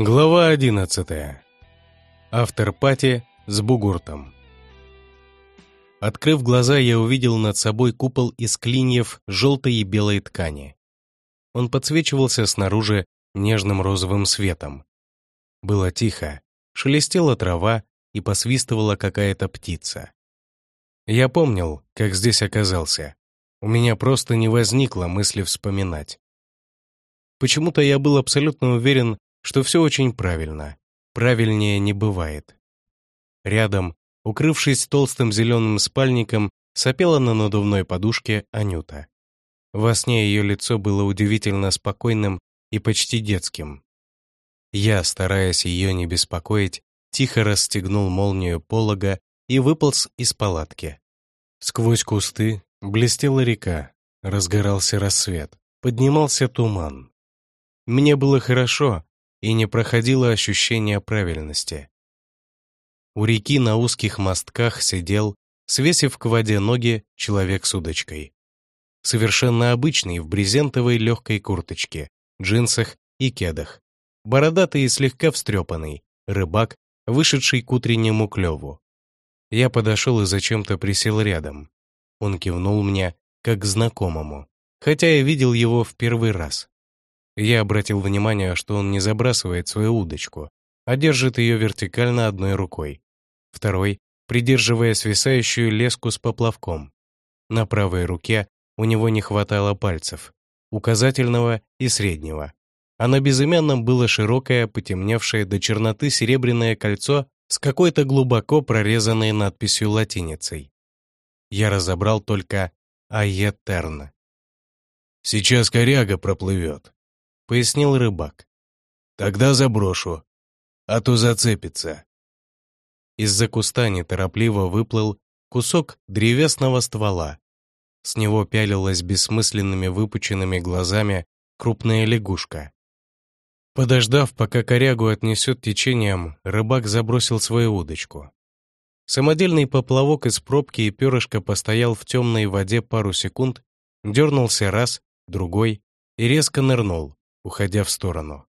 Глава 11. Автор пати с бугуртом. Открыв глаза, я увидел над собой купол из клиньев желтой и белой ткани. Он подсвечивался снаружи нежным розовым светом. Было тихо, шелестела трава и посвистывала какая-то птица. Я помнил, как здесь оказался. У меня просто не возникло мысли вспоминать. Почему-то я был абсолютно уверен, что все очень правильно. Правильнее не бывает. Рядом, укрывшись толстым зеленым спальником, сопела на надувной подушке Анюта. Во сне ее лицо было удивительно спокойным и почти детским. Я, стараясь ее не беспокоить, тихо расстегнул молнию полога и выполз из палатки. Сквозь кусты блестела река, разгорался рассвет, поднимался туман. Мне было хорошо, и не проходило ощущение правильности. У реки на узких мостках сидел, свесив к воде ноги, человек с удочкой. Совершенно обычный, в брезентовой легкой курточке, джинсах и кедах. Бородатый и слегка встрепанный, рыбак, вышедший к утреннему клеву. Я подошел и зачем-то присел рядом. Он кивнул мне, как знакомому, хотя я видел его в первый раз. Я обратил внимание, что он не забрасывает свою удочку, а держит ее вертикально одной рукой, второй придерживая свисающую леску с поплавком. На правой руке у него не хватало пальцев, указательного и среднего, а на безымянном было широкое, потемневшее до черноты серебряное кольцо с какой-то глубоко прорезанной надписью латиницей. Я разобрал только «Аетерн». «Сейчас коряга проплывет», пояснил рыбак. «Тогда заброшу, а то зацепится». Из-за куста неторопливо выплыл кусок древесного ствола. С него пялилась бессмысленными выпученными глазами крупная лягушка. Подождав, пока корягу отнесет течением, рыбак забросил свою удочку. Самодельный поплавок из пробки и перышка постоял в темной воде пару секунд, дернулся раз, другой и резко нырнул уходя в сторону.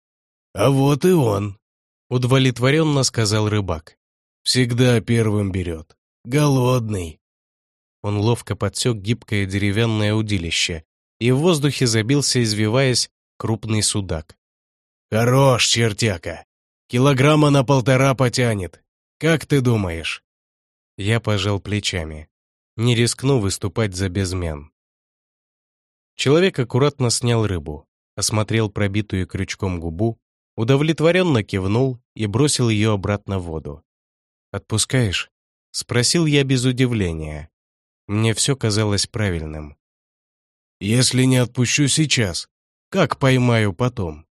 «А вот и он», — удовлетворенно сказал рыбак. «Всегда первым берет. Голодный». Он ловко подсек гибкое деревянное удилище, и в воздухе забился, извиваясь, крупный судак. «Хорош, чертяка! Килограмма на полтора потянет. Как ты думаешь?» Я пожал плечами. Не рискну выступать за безмен. Человек аккуратно снял рыбу, осмотрел пробитую крючком губу, удовлетворенно кивнул и бросил ее обратно в воду. «Отпускаешь?» — спросил я без удивления. Мне все казалось правильным. «Если не отпущу сейчас, как поймаю потом?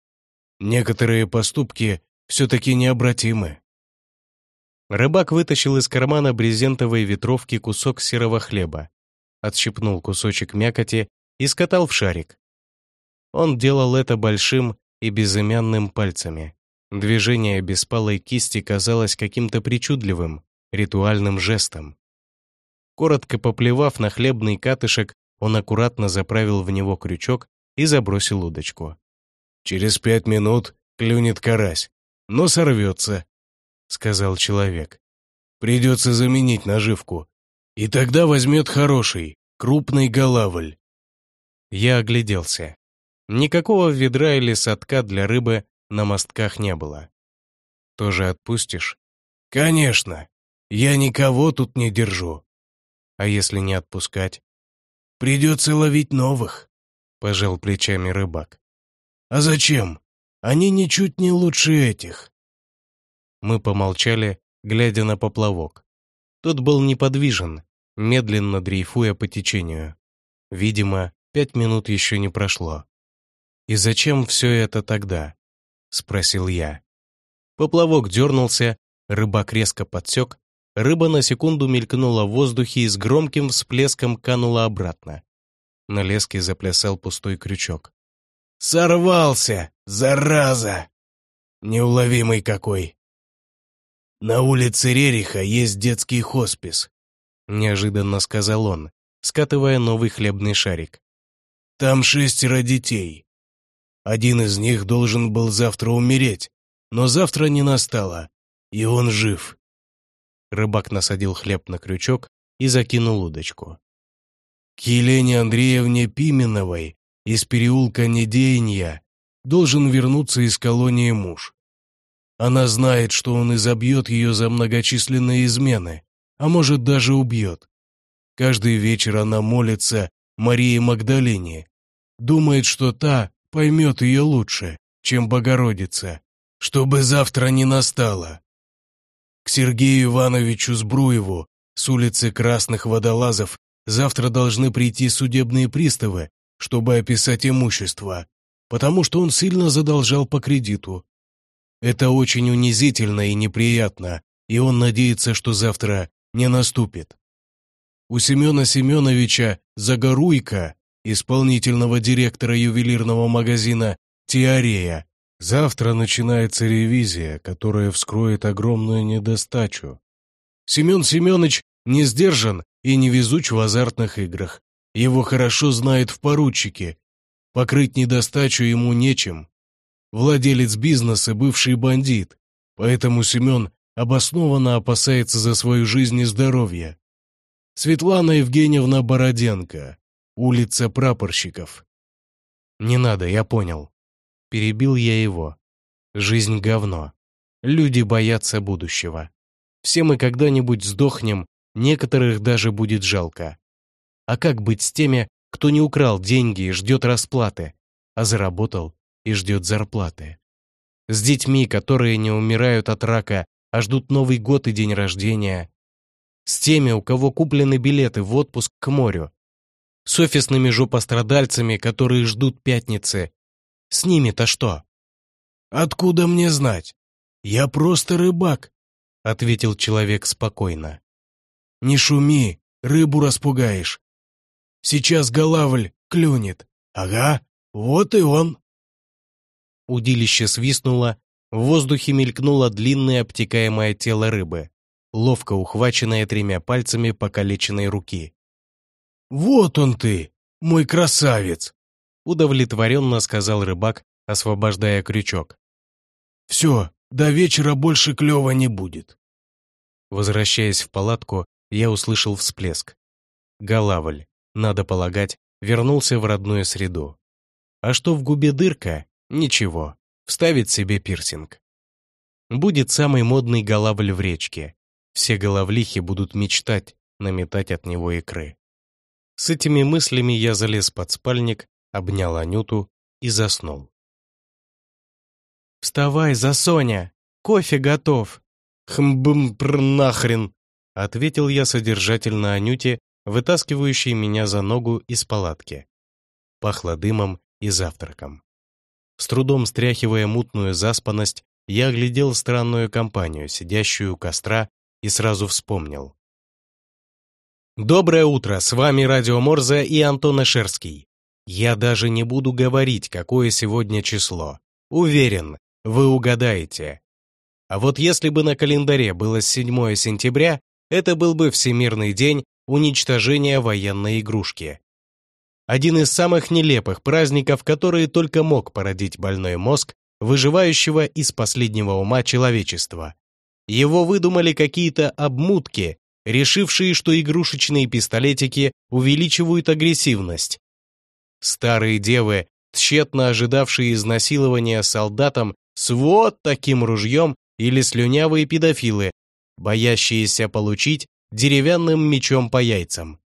Некоторые поступки все-таки необратимы». Рыбак вытащил из кармана брезентовой ветровки кусок серого хлеба, отщипнул кусочек мякоти и скатал в шарик. Он делал это большим и безымянным пальцами. Движение беспалой кисти казалось каким-то причудливым, ритуальным жестом. Коротко поплевав на хлебный катышек, он аккуратно заправил в него крючок и забросил удочку. «Через пять минут клюнет карась, но сорвется», — сказал человек. «Придется заменить наживку, и тогда возьмет хороший, крупный голавль». Я огляделся. Никакого ведра или садка для рыбы на мостках не было. Тоже отпустишь? Конечно. Я никого тут не держу. А если не отпускать? Придется ловить новых, пожал плечами рыбак. А зачем? Они ничуть не лучше этих. Мы помолчали, глядя на поплавок. Тот был неподвижен, медленно дрейфуя по течению. Видимо, пять минут еще не прошло. «И зачем все это тогда?» — спросил я. Поплавок дернулся, рыбак резко подсек, рыба на секунду мелькнула в воздухе и с громким всплеском канула обратно. На леске заплясал пустой крючок. «Сорвался, зараза! Неуловимый какой!» «На улице Рериха есть детский хоспис», — неожиданно сказал он, скатывая новый хлебный шарик. «Там шестеро детей. Один из них должен был завтра умереть, но завтра не настало, и он жив. Рыбак насадил хлеб на крючок и закинул удочку. К Елене Андреевне Пименовой из переулка Недеяния должен вернуться из колонии муж. Она знает, что он изобьет ее за многочисленные измены, а может даже убьет. Каждый вечер она молится Марии Магдалине, думает, что та поймет ее лучше, чем Богородица, чтобы завтра не настало. К Сергею Ивановичу Сбруеву с улицы Красных Водолазов завтра должны прийти судебные приставы, чтобы описать имущество, потому что он сильно задолжал по кредиту. Это очень унизительно и неприятно, и он надеется, что завтра не наступит. У Семена Семеновича Загоруйка, исполнительного директора ювелирного магазина «Теорея», завтра начинается ревизия, которая вскроет огромную недостачу. Семен Семенович не сдержан и не везуч в азартных играх. Его хорошо знает в поручике. Покрыть недостачу ему нечем. Владелец бизнеса – бывший бандит, поэтому Семен обоснованно опасается за свою жизнь и здоровье. Светлана Евгеньевна Бороденко, улица прапорщиков. «Не надо, я понял». Перебил я его. «Жизнь — говно. Люди боятся будущего. Все мы когда-нибудь сдохнем, некоторых даже будет жалко. А как быть с теми, кто не украл деньги и ждет расплаты, а заработал и ждет зарплаты? С детьми, которые не умирают от рака, а ждут Новый год и день рождения. С теми, у кого куплены билеты в отпуск к морю. С офисными жопострадальцами, которые ждут пятницы. С ними-то что? «Откуда мне знать? Я просто рыбак», — ответил человек спокойно. «Не шуми, рыбу распугаешь. Сейчас голавль клюнет. Ага, вот и он». Удилище свистнуло, в воздухе мелькнуло длинное обтекаемое тело рыбы, ловко ухваченное тремя пальцами покалеченной руки. «Вот он ты, мой красавец!» удовлетворенно сказал рыбак, освобождая крючок. «Все, до вечера больше клёва не будет». Возвращаясь в палатку, я услышал всплеск. Голавль, надо полагать, вернулся в родную среду. А что в губе дырка? Ничего вставит себе пирсинг. Будет самый модный голавль в речке. Все головлихи будут мечтать наметать от него икры. С этими мыслями я залез под спальник, обнял Анюту и заснул. «Вставай, за Соня! Кофе готов!» «Хмбм-пр нахрен!» — ответил я содержательно Анюте, вытаскивающей меня за ногу из палатки. Пахло дымом и завтраком. С трудом стряхивая мутную заспанность, я оглядел странную компанию, сидящую у костра, и сразу вспомнил. Доброе утро, с вами Радио Морзе и Антон Эшерский. Я даже не буду говорить, какое сегодня число. Уверен, вы угадаете. А вот если бы на календаре было 7 сентября, это был бы Всемирный день уничтожения военной игрушки. Один из самых нелепых праздников, которые только мог породить больной мозг, выживающего из последнего ума человечества. Его выдумали какие-то обмутки, решившие, что игрушечные пистолетики увеличивают агрессивность. Старые девы, тщетно ожидавшие изнасилования солдатам с вот таким ружьем или слюнявые педофилы, боящиеся получить деревянным мечом по яйцам.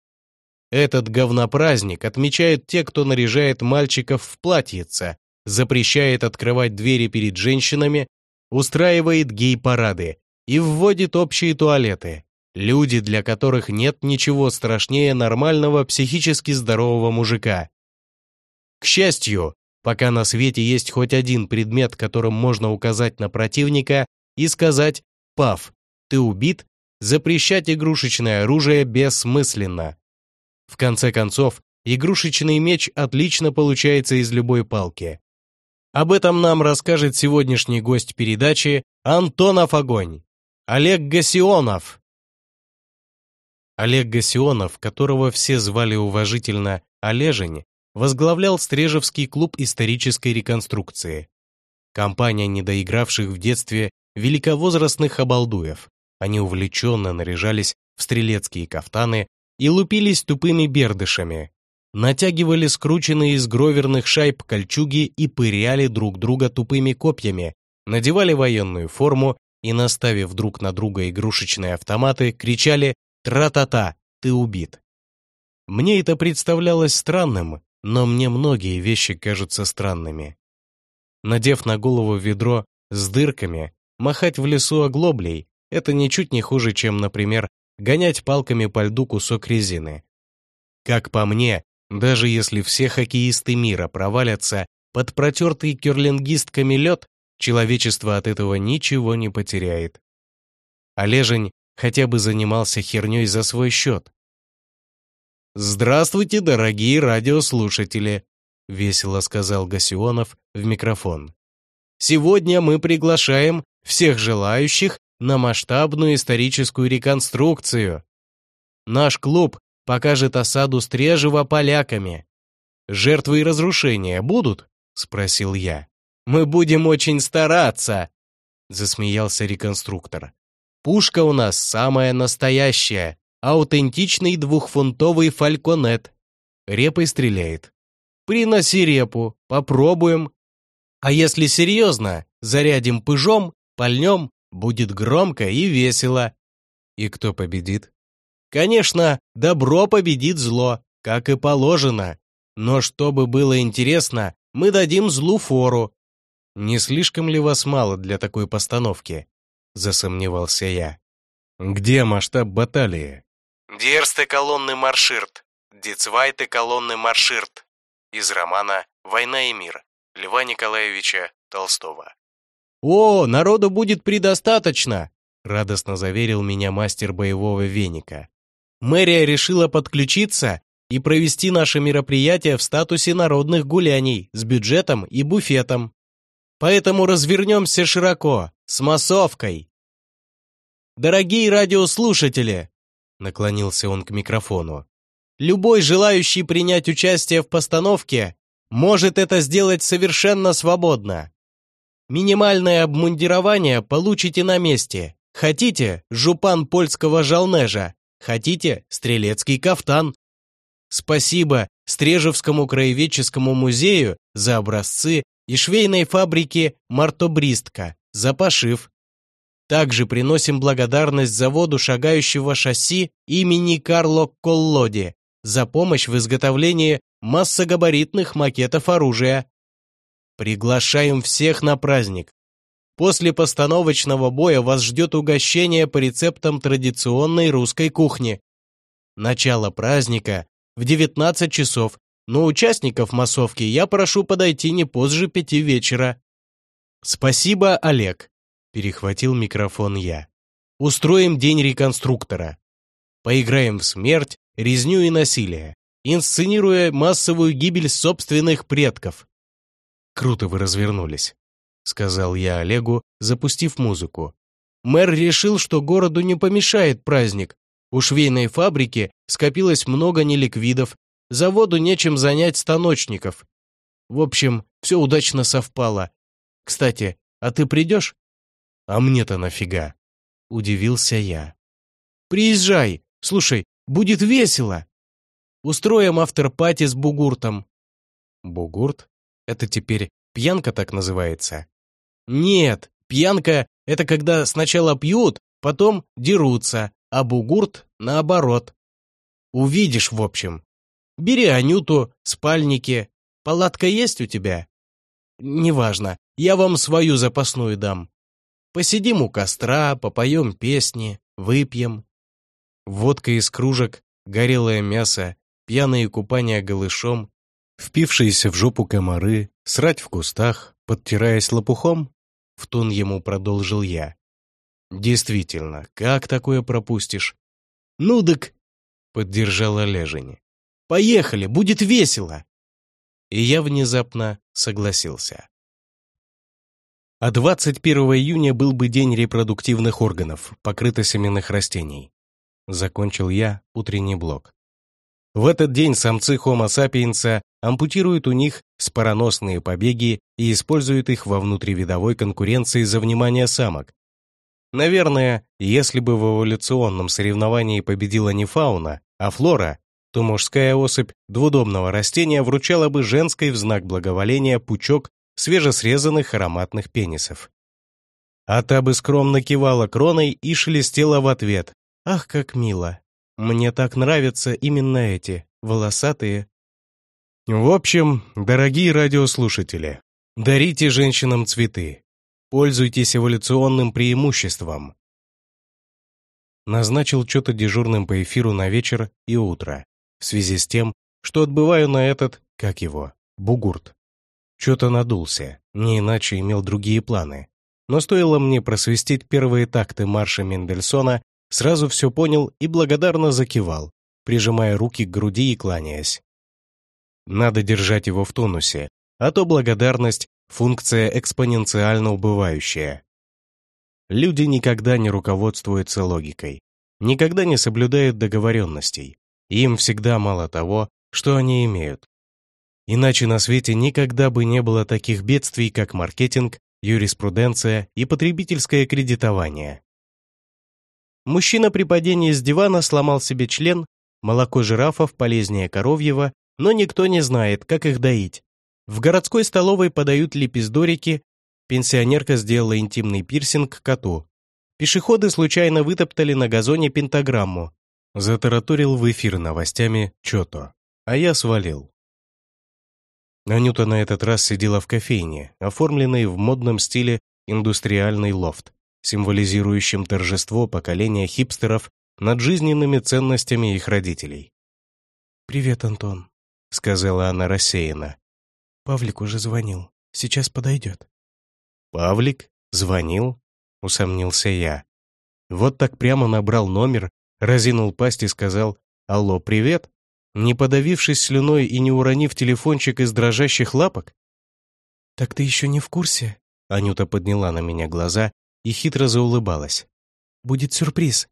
Этот говнопраздник отмечают те, кто наряжает мальчиков в платьица, запрещает открывать двери перед женщинами, устраивает гей-парады и вводит общие туалеты. Люди, для которых нет ничего страшнее нормального психически здорового мужика. К счастью, пока на свете есть хоть один предмет, которым можно указать на противника и сказать «Пав, ты убит», запрещать игрушечное оружие бессмысленно. В конце концов, игрушечный меч отлично получается из любой палки. Об этом нам расскажет сегодняшний гость передачи Антонов Огонь, Олег Гасионов. Олег Гасионов, которого все звали уважительно Олежень, возглавлял Стрежевский клуб исторической реконструкции. Компания недоигравших в детстве великовозрастных обалдуев. Они увлеченно наряжались в стрелецкие кафтаны и лупились тупыми бердышами, натягивали скрученные из гроверных шайб кольчуги и пыряли друг друга тупыми копьями, надевали военную форму и, наставив друг на друга игрушечные автоматы, кричали «Тра-та-та, ты убит!». Мне это представлялось странным, но мне многие вещи кажутся странными. Надев на голову ведро с дырками, махать в лесу оглоблей — это ничуть не хуже, чем, например, гонять палками по льду кусок резины. Как по мне, даже если все хоккеисты мира провалятся под протертый керлингистками лед, человечество от этого ничего не потеряет. Олежень хотя бы занимался херней за свой счет. «Здравствуйте, дорогие радиослушатели!» — весело сказал Гасионов в микрофон. «Сегодня мы приглашаем всех желающих на масштабную историческую реконструкцию. Наш клуб покажет осаду Стрежева поляками. Жертвы и разрушения будут?» — спросил я. «Мы будем очень стараться!» — засмеялся реконструктор. «Пушка у нас самая настоящая, аутентичный двухфунтовый фальконет. Репой стреляет, Приноси репу, попробуем. А если серьезно, зарядим пыжом, пальнем, будет громко и весело. И кто победит? Конечно, добро победит зло, как и положено. Но чтобы было интересно, мы дадим злу фору. Не слишком ли вас мало для такой постановки? Засомневался я. Где масштаб баталии? Дерсте колонны марширт. Дицвайте колонны марширт из романа «Война и мир» Льва Николаевича Толстого. «О, народу будет предостаточно!» — радостно заверил меня мастер боевого веника. «Мэрия решила подключиться и провести наше мероприятие в статусе народных гуляний с бюджетом и буфетом. Поэтому развернемся широко, с массовкой». «Дорогие радиослушатели!» — наклонился он к микрофону. Любой желающий принять участие в постановке может это сделать совершенно свободно. Минимальное обмундирование получите на месте. Хотите – жупан польского жалнежа, хотите – стрелецкий кафтан. Спасибо Стрежевскому краеведческому музею за образцы и швейной фабрике «Мартобристка» за пошив. Также приносим благодарность заводу шагающего шасси имени Карло Коллоди за помощь в изготовлении массогабаритных макетов оружия. Приглашаем всех на праздник. После постановочного боя вас ждет угощение по рецептам традиционной русской кухни. Начало праздника в 19 часов, но участников массовки я прошу подойти не позже пяти вечера. Спасибо, Олег, перехватил микрофон я. Устроим день реконструктора. Поиграем в смерть, резню и насилие, инсценируя массовую гибель собственных предков. «Круто вы развернулись», — сказал я Олегу, запустив музыку. Мэр решил, что городу не помешает праздник. У швейной фабрики скопилось много неликвидов, заводу нечем занять станочников. В общем, все удачно совпало. Кстати, а ты придешь? А мне-то нафига? Удивился я. Приезжай. Слушай, Будет весело. Устроим автор-пати с бугуртом. Бугурт? Это теперь пьянка так называется? Нет, пьянка — это когда сначала пьют, потом дерутся, а бугурт — наоборот. Увидишь, в общем. Бери Анюту, спальники. Палатка есть у тебя? Неважно, я вам свою запасную дам. Посидим у костра, попоем песни, выпьем. Водка из кружек, горелое мясо, пьяные купания голышом, впившиеся в жопу комары, срать в кустах, подтираясь лопухом, в тон ему продолжил я. Действительно, как такое пропустишь? Ну дак, поддержала Лежень. Поехали, будет весело. И я внезапно согласился. А 21 июня был бы день репродуктивных органов, покрытосеменных растений. Закончил я утренний блок. В этот день самцы Homo sapiens ампутирует у них спороносные побеги и использует их во внутривидовой конкуренции за внимание самок. Наверное, если бы в эволюционном соревновании победила не фауна, а флора, то мужская особь двудомного растения вручала бы женской в знак благоволения пучок свежесрезанных ароматных пенисов. А та бы скромно кивала кроной и шелестела в ответ. «Ах, как мило! Мне так нравятся именно эти, волосатые». В общем, дорогие радиослушатели, дарите женщинам цветы. Пользуйтесь эволюционным преимуществом. Назначил что-то дежурным по эфиру на вечер и утро, в связи с тем, что отбываю на этот, как его, бугурт. Что-то надулся, не иначе имел другие планы. Но стоило мне просвистеть первые такты марша Мендельсона, сразу все понял и благодарно закивал, прижимая руки к груди и кланяясь. Надо держать его в тонусе, а то благодарность — функция экспоненциально убывающая. Люди никогда не руководствуются логикой, никогда не соблюдают договоренностей. Им всегда мало того, что они имеют. Иначе на свете никогда бы не было таких бедствий, как маркетинг, юриспруденция и потребительское кредитование. Мужчина при падении с дивана сломал себе член, молоко жирафов полезнее коровьего, но никто не знает, как их доить. В городской столовой подают лепиздорики, пенсионерка сделала интимный пирсинг коту. Пешеходы случайно вытоптали на газоне пентаграмму. Затараторил в эфир новостями Чото, а я свалил. Анюта на этот раз сидела в кофейне, оформленной в модном стиле индустриальный лофт, символизирующим торжество поколения хипстеров над жизненными ценностями их родителей. «Привет, Антон», — сказала она рассеянно. «Павлик уже звонил. Сейчас подойдет». «Павлик? Звонил?» — усомнился я. Вот так прямо набрал номер, разинул пасть и сказал «Алло, привет?» Не подавившись слюной и не уронив телефончик из дрожащих лапок? «Так ты еще не в курсе?» Анюта подняла на меня глаза и хитро заулыбалась. «Будет сюрприз».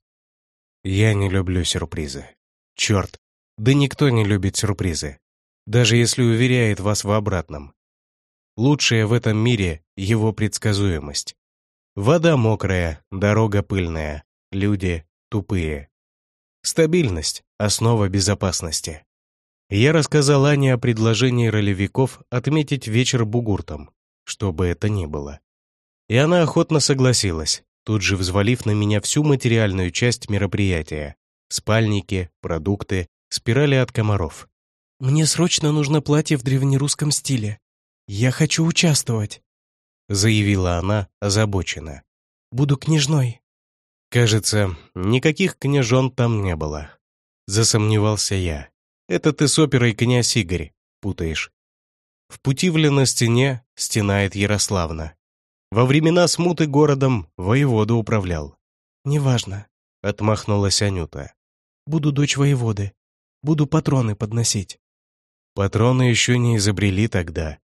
«Я не люблю сюрпризы. Черт, да никто не любит сюрпризы, даже если уверяет вас в обратном. Лучшее в этом мире — его предсказуемость. Вода мокрая, дорога пыльная, люди тупые. Стабильность – основа безопасности. Я рассказал Ане о предложении ролевиков отметить вечер бугуртом, что бы это ни было. И она охотно согласилась, тут же взвалив на меня всю материальную часть мероприятия. Спальники, продукты, спирали от комаров. «Мне срочно нужно платье в древнерусском стиле. Я хочу участвовать», — заявила она озабоченно. «Буду княжной». Кажется, никаких княжон там не было. Засомневался я. Это ты с оперой «Князь Игорь» путаешь. В Путивле на стене стенает Ярославна. Во времена смуты городом воевода управлял. «Неважно», — отмахнулась Анюта. «Буду дочь воеводы. Буду патроны подносить». Патроны еще не изобрели тогда.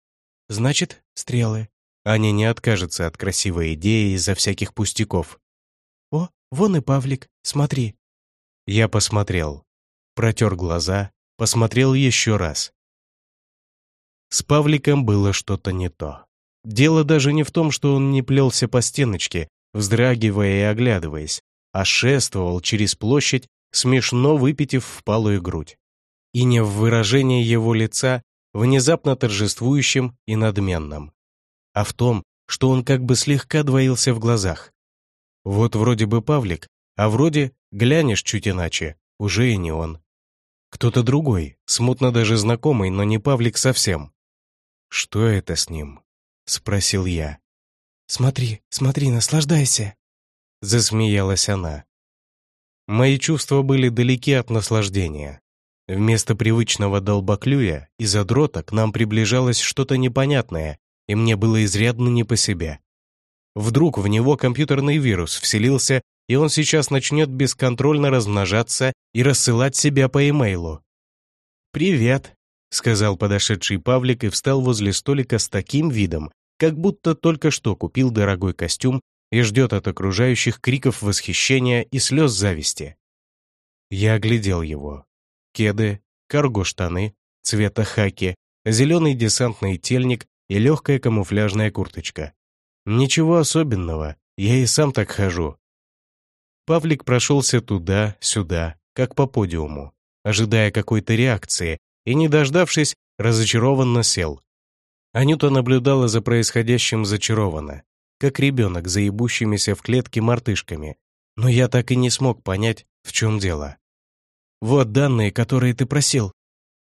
Значит, стрелы. Аня не откажется от красивой идеи из-за всяких пустяков. «О, вон и Павлик, смотри». Я посмотрел, протер глаза, посмотрел еще раз. С Павликом было что-то не то. Дело даже не в том, что он не плелся по стеночке, вздрагивая и оглядываясь, а шествовал через площадь, смешно выпитив впалую грудь. И не в выражении его лица, внезапно торжествующим и надменным, а в том, что он как бы слегка двоился в глазах, вот вроде бы Павлик, а вроде, глянешь чуть иначе, уже и не он. Кто-то другой, смутно даже знакомый, но не Павлик совсем. «Что это с ним?» — спросил я. «Смотри, смотри, наслаждайся!» Засмеялась она. Мои чувства были далеки от наслаждения. Вместо привычного долбоклюя и задрота к нам приближалось что-то непонятное, и мне было изрядно не по себе. Вдруг в него компьютерный вирус вселился, и он сейчас начнет бесконтрольно размножаться и рассылать себя по имейлу. «Привет», — сказал подошедший Павлик и встал возле столика с таким видом, как будто только что купил дорогой костюм и ждет от окружающих криков восхищения и слез зависти. Я оглядел его. Кеды, карго-штаны, цвета хаки, зеленый десантный тельник и легкая камуфляжная курточка. Ничего особенного, я и сам так хожу. Павлик прошелся туда-сюда, как по подиуму, ожидая какой-то реакции, и, не дождавшись, разочарованно сел. Анюта наблюдала за происходящим зачарованно, как ребенок за ебущимися в клетке мартышками, но я так и не смог понять, в чем дело. «Вот данные, которые ты просил»,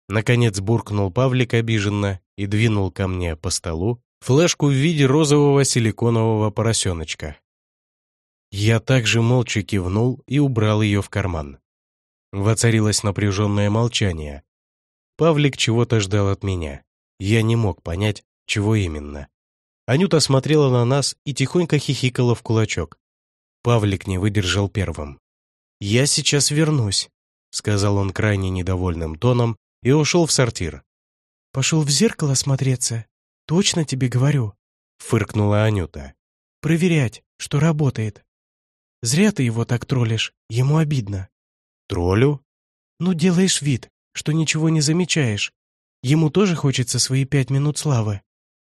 Наконец буркнул Павлик обиженно и двинул ко мне по столу флешку в виде розового силиконового поросеночка. Я также молча кивнул и убрал ее в карман. Воцарилось напряженное молчание. Павлик чего-то ждал от меня. Я не мог понять, чего именно. Анюта смотрела на нас и тихонько хихикала в кулачок. Павлик не выдержал первым. «Я сейчас вернусь», — сказал он крайне недовольным тоном и ушел в сортир. «Пошел в зеркало смотреться? Точно тебе говорю», — фыркнула Анюта. «Проверять, что работает. Зря ты его так троллишь, ему обидно». «Троллю?» «Ну, делаешь вид, что ничего не замечаешь. Ему тоже хочется свои пять минут славы».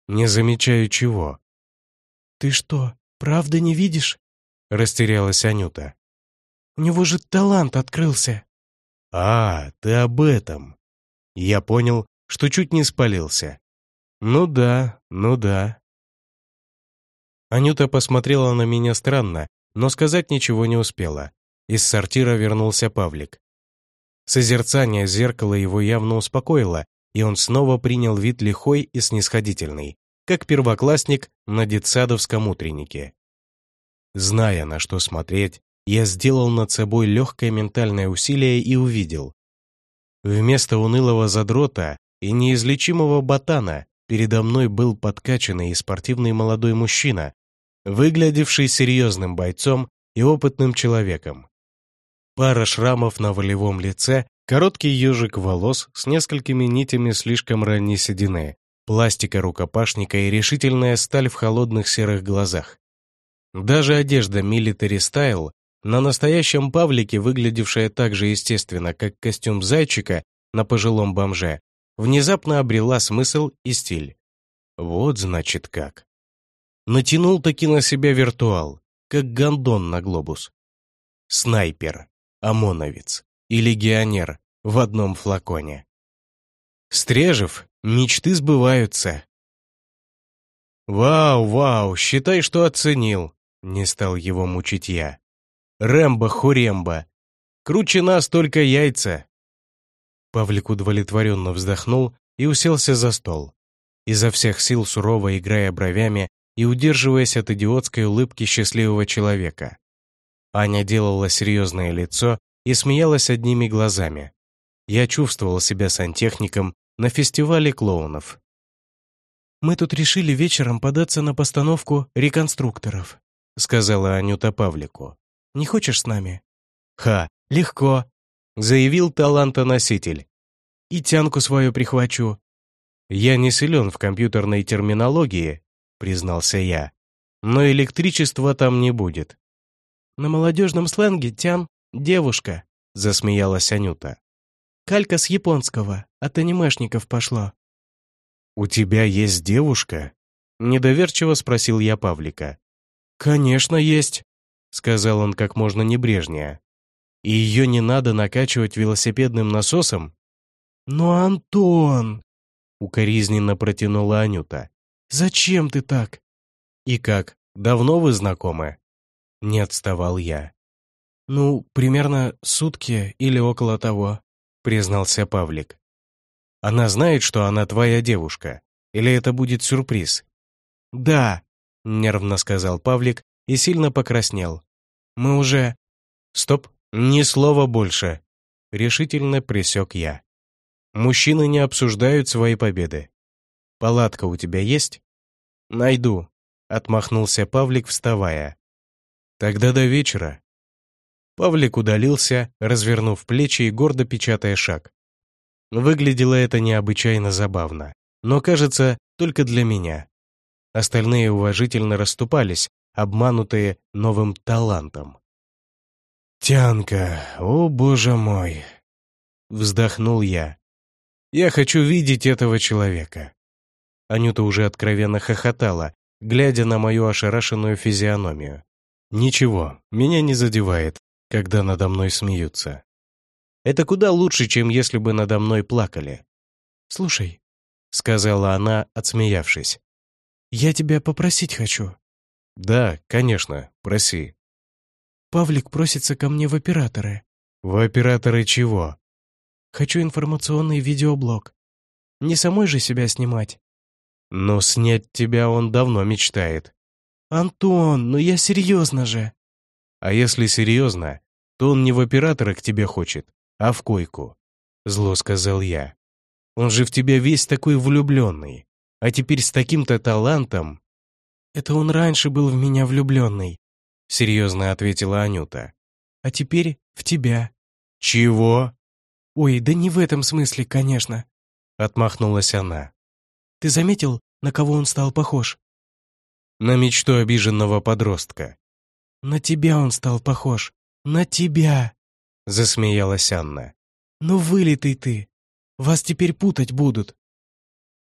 «Не замечаю чего». «Ты что, правда не видишь?» — растерялась Анюта. «У него же талант открылся». «А, ты об этом», я понял, что чуть не спалился. Ну да, ну да. Анюта посмотрела на меня странно, но сказать ничего не успела. Из сортира вернулся Павлик. Созерцание зеркала его явно успокоило, и он снова принял вид лихой и снисходительный, как первоклассник на детсадовском утреннике. Зная, на что смотреть, я сделал над собой легкое ментальное усилие и увидел, Вместо унылого задрота и неизлечимого ботана передо мной был подкачанный и спортивный молодой мужчина, выглядевший серьезным бойцом и опытным человеком. Пара шрамов на волевом лице, короткий ежик волос с несколькими нитями слишком ранней седины, пластика рукопашника и решительная сталь в холодных серых глазах. Даже одежда Military Style на настоящем Павлике, выглядевшая так же естественно, как костюм зайчика на пожилом бомже, внезапно обрела смысл и стиль. Вот значит как. Натянул таки на себя виртуал, как гондон на глобус. Снайпер, ОМОНовец и легионер в одном флаконе. Стрежев, мечты сбываются. «Вау, вау, считай, что оценил», — не стал его мучить я. Рэмбо-хурембо. Круче нас только яйца. Павлик удовлетворенно вздохнул и уселся за стол. Изо всех сил сурово играя бровями и удерживаясь от идиотской улыбки счастливого человека. Аня делала серьезное лицо и смеялась одними глазами. Я чувствовал себя сантехником на фестивале клоунов. «Мы тут решили вечером податься на постановку реконструкторов», сказала Анюта Павлику. Не хочешь с нами?» «Ха, легко», — заявил талантоноситель. «И тянку свою прихвачу». «Я не силен в компьютерной терминологии», — признался я. «Но электричества там не будет». «На молодежном сленге тян — девушка», — засмеялась Анюта. «Калька с японского, от анимешников пошло». «У тебя есть девушка?» — недоверчиво спросил я Павлика. «Конечно, есть», — сказал он как можно небрежнее. «И ее не надо накачивать велосипедным насосом?» «Но, Антон!» — укоризненно протянула Анюта. «Зачем ты так?» «И как, давно вы знакомы?» Не отставал я. «Ну, примерно сутки или около того», — признался Павлик. «Она знает, что она твоя девушка? Или это будет сюрприз?» «Да», — нервно сказал Павлик и сильно покраснел. «Мы уже...» «Стоп, ни слова больше!» Решительно пресек я. «Мужчины не обсуждают свои победы. Палатка у тебя есть?» «Найду», — отмахнулся Павлик, вставая. «Тогда до вечера». Павлик удалился, развернув плечи и гордо печатая шаг. Выглядело это необычайно забавно, но, кажется, только для меня. Остальные уважительно расступались, обманутые новым талантом. «Тянка, о боже мой!» Вздохнул я. Я хочу видеть этого человека». Анюта уже откровенно хохотала, глядя на мою ошарашенную физиономию. «Ничего, меня не задевает, когда надо мной смеются. Это куда лучше, чем если бы надо мной плакали». «Слушай», — сказала она, отсмеявшись. «Я тебя попросить хочу». «Да, конечно, проси». «Павлик просится ко мне в операторы». «В операторы чего?» «Хочу информационный видеоблог. Не самой же себя снимать». «Но снять тебя он давно мечтает». «Антон, ну я серьезно же». «А если серьезно, то он не в оператора к тебе хочет, а в койку», — зло сказал я. «Он же в тебя весь такой влюбленный, а теперь с таким-то талантом...» «Это он раньше был в меня влюбленный», — серьезно ответила Анюта. «А теперь в тебя». «Чего?» «Ой, да не в этом смысле, конечно», — отмахнулась она. Ты заметил, на кого он стал похож? На мечту обиженного подростка. На тебя он стал похож. На тебя!» Засмеялась Анна. «Ну вылитый ты! Вас теперь путать будут!»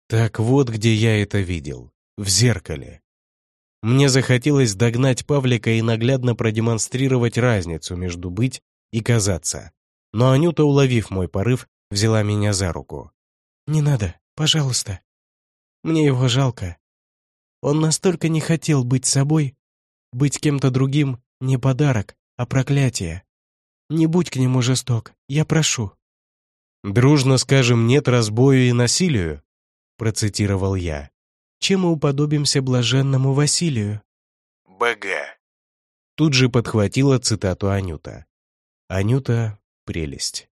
Так вот, где я это видел. В зеркале. Мне захотелось догнать Павлика и наглядно продемонстрировать разницу между быть и казаться. Но Анюта, уловив мой порыв, взяла меня за руку. «Не надо, пожалуйста», мне его жалко. Он настолько не хотел быть собой. Быть кем-то другим — не подарок, а проклятие. Не будь к нему жесток, я прошу». «Дружно скажем «нет разбою и насилию», — процитировал я. «Чем мы уподобимся блаженному Василию?» «БГ». Тут же подхватила цитату Анюта. Анюта — прелесть.